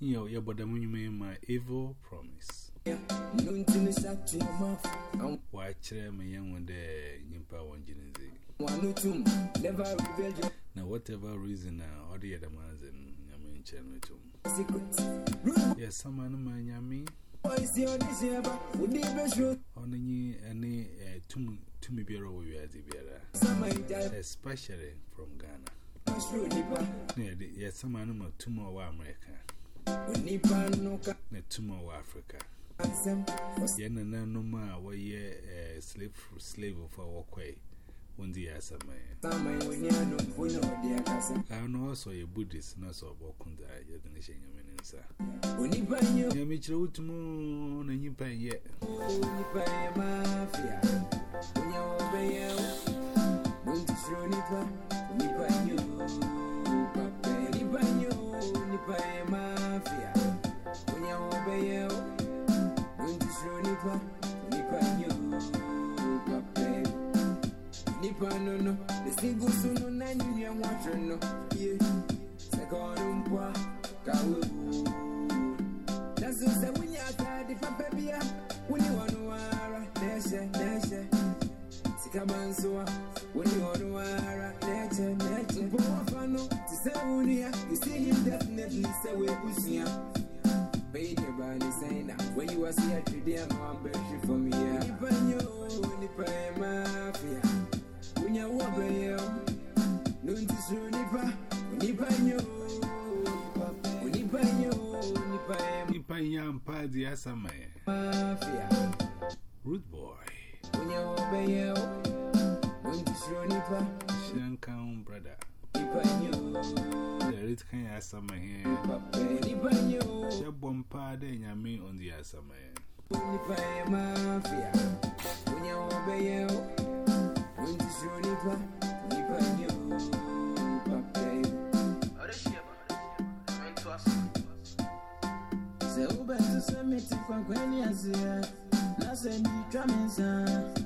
Yo, yeah, but I'm in my evil promise. Why, chair my young one day, Yimpa one Jinzi. Now, whatever reason, now, or the other man's in Yamin Channel too. Yes, someone, my Yami. Only any to me, Bureau, we are the Biara, especially from Ghana. Yes, someone, two more America. Tumo wa Africa. Yana na numa wa ye slave slave for wakwe. Wundi ya samaye. I know also a Buddhist, not so bokunda, yet the nation yaminsa. Yamichra utumu na nipa ye. Nipa you, Papa, Nipa you, Nipa mafia. When don't you show Nipa, Nipa you, Papa. Nipa no no, the single soon no nine you want to know. Yeah, second Sikamansoa, when you want to wear, Nesha, Nesha. Boafano, to say, you see him definitely say, pushing Baby, body saying that when you are here today, I'm on birthday for me. Nipa nyo, nipa mafia. Unya wabe yo, nunti su nipa, nipa nyo. Nipa nyo, nipa nipa yam party asamaye. Mafia. Root boy. Unya Shankan brother. The red can you ask my hair? Shab She bombarded and I mean on the ass of my hair. If you obey you, when this unipa, if I knew, Papa. Say, Uber to submit to Nasa, and you come inside.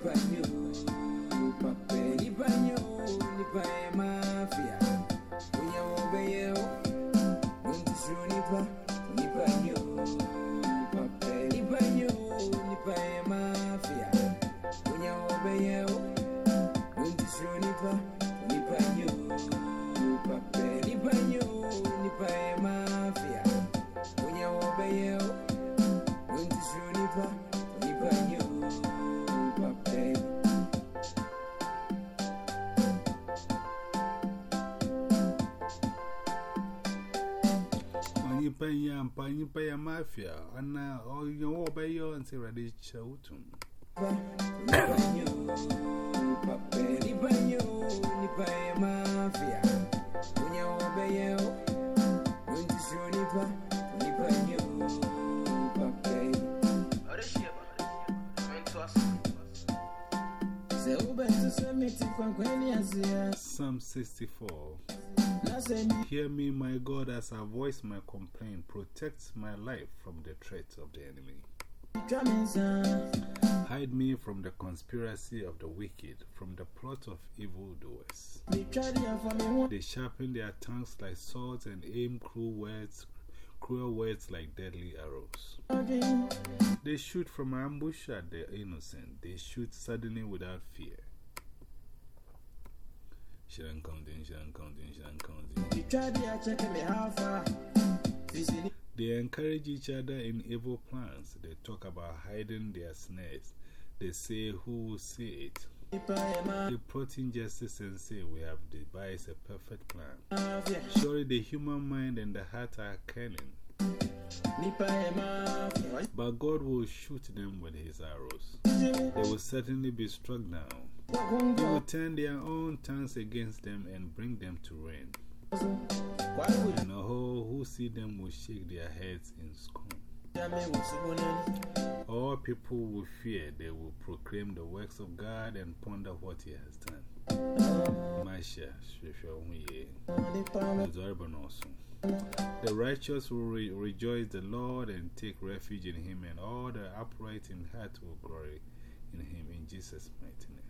Nipa nyo, papa, nipa nyo, nipa e mafia. Unya obeye Obey you and say, Ready, Chowtum. Mafia. Psalm 64 Hear me, my God, as I voice my complaint. Protect my life from the threats of the enemy. Hide me from the conspiracy of the wicked, from the plot of evildoers. They sharpen their tongues like swords and aim cruel words, cruel words like deadly arrows. They shoot from ambush at the innocent. They shoot suddenly without fear. They encourage each other in evil plans. They talk about hiding their snares. They say, Who will see it? They plot injustice and say, We have devised a perfect plan. Surely the human mind and the heart are cunning. But God will shoot them with his arrows. They will certainly be struck down. He will turn their own tongues against them and bring them to ruin. And all who see them will shake their heads in scorn. All people will fear, they will proclaim the works of God and ponder what He has done. The righteous will re rejoice the Lord and take refuge in Him, and all the upright in heart will glory in Him in Jesus' mighty name.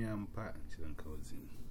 me and Pat and Cousin.